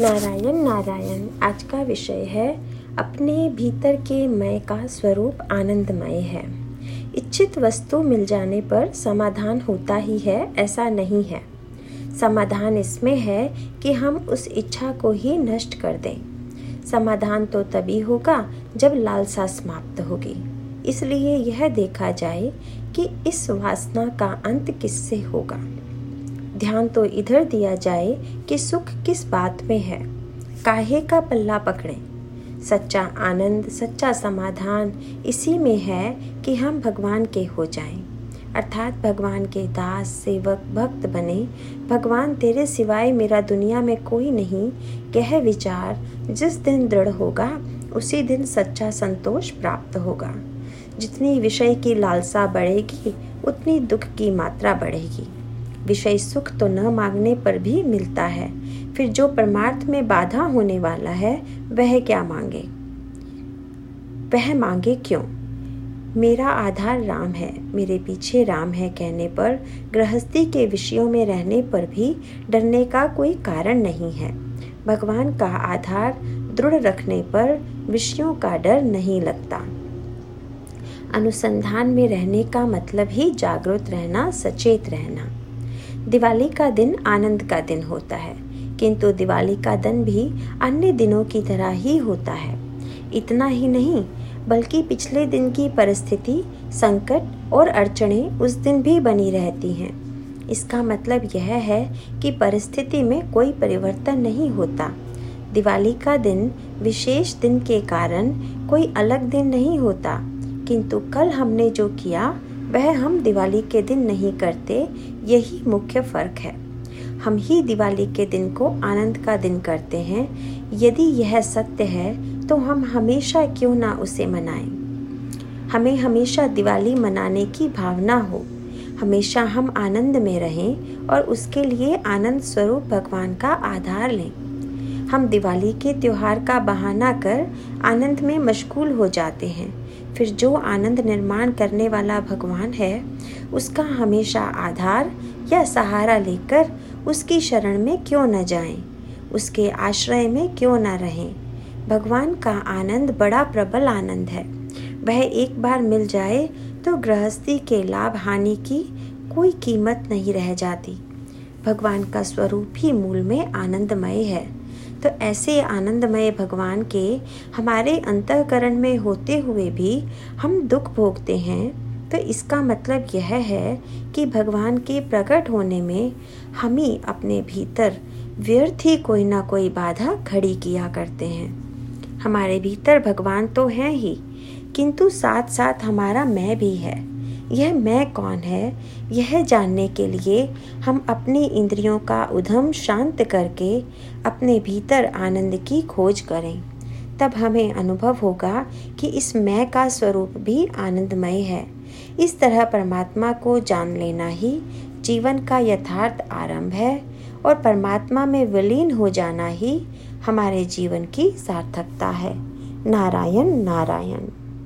नारायण नारायण, आज का विषय है, अपने भीतर के मय का स्वरूप आनंदमय है। इच्छित वस्तु मिल जाने पर समाधान होता ही है, ऐसा नहीं है। समाधान इसमें है कि हम उस इच्छा को ही नष्ट कर दें। समाधान तो तभी होगा जब लालसा समाप्त होगी। इसलिए यह देखा जाए कि इस वासना का अंत किससे होगा? ध्यान तो इधर दिया जाए कि सुख किस बात में है। काहे का पल्ला पकड़े? सच्चा आनंद, सच्चा समाधान इसी में है कि हम भगवान के हो जाएँ। अर्थात भगवान के दास, सेवक, भक्त बने। भगवान तेरे सिवाय मेरा दुनिया में कोई नहीं। यह विचार, जिस दिन दृढ़ होगा, उसी दिन सच्चा संतोष प्राप्त होगा। जितनी विषय की लालसा बढ़ेगी, उतनी दुख की मात्रा बढ़ेगी। विषय सुख तो न मांगने पर भी मिलता है। फिर जो परमार्थ में बाधा होने वाला है, वह क्या मांगे? वह मांगे क्यों? मेरा आधार राम है, मेरे पीछे राम है कहने पर, गृहस्थी के विषयों में रहने पर भी डरने का कोई कारण नहीं है। भगवान का आधार दृढ़ रखने पर विषयों का डर नहीं लगता। अनुसंधान में रहने का मतलब ही जागरूक रहना, सचेत रहना। दिवाली का दिन आनंद का दिन होता है, किंतु दिवाली का दिन भी अन्य दिनों की तरह ही होता है। इतना ही नहीं, बल्कि पिछले दिन की परिस्थिति, संकट और अड़चने उस दिन भी बनी रहती हैं। इसका मतलब यह है कि परिस्थिति में कोई परिवर्तन नहीं होता। दिवाली का दिन विशेष दिन के कारण कोई अलग दिन नहीं होता, किंतु कल हमने जो किया वह हम दिवाली के दिन नहीं करते, यही मुख्य फ़र्क है। हम ही दिवाली के दिन को आनंद का दिन करते हैं। यदि यह सत्य है तो हम हमेशा क्यों ना उसे मनाएँ? हमें हमेशा दिवाली मनाने की भावना हो। हमेशा हम आनंद में रहें और उसके लिए आनंद स्वरूप भगवान का आधार लें। हम दिवाली के त्यौहार का बहाना कर आनंद में मशगूल हो जाते हैं। फिर जो आनंद निर्माण करने वाला भगवान है उसका हमेशा आधार या सहारा लेकर उसकी शरण में क्यों न जाएँ, उसके आश्रय में क्यों न रहें? भगवान का आनंद बड़ा प्रबल आनंद है। वह एक बार मिल जाए तो गृहस्थी के लाभ हानि की कोई कीमत नहीं रह जाती। भगवान का स्वरूप ही मूल में आनंदमय है। तो ऐसे आनंदमय भगवान के हमारे अंतकरण में होते हुए भी हम दुख भोगते हैं। तो इसका मतलब यह है कि भगवान के प्रकट होने में हम ही अपने भीतर व्यर्थ ही कोई ना कोई बाधा खड़ी किया करते हैं। हमारे भीतर भगवान तो हैं ही, किंतु साथ साथ हमारा मैं भी है। यह मैं कौन है? यह जानने के लिए हम अपनी इंद्रियों का उधम शांत करके अपने भीतर आनंद की खोज करें। तब हमें अनुभव होगा कि इस मैं का स्वरूप भी आनंदमय है। इस तरह परमात्मा को जान लेना ही जीवन का यथार्थ आरंभ है और परमात्मा में विलीन हो जाना ही हमारे जीवन की सार्थकता है। नारायण नारायण।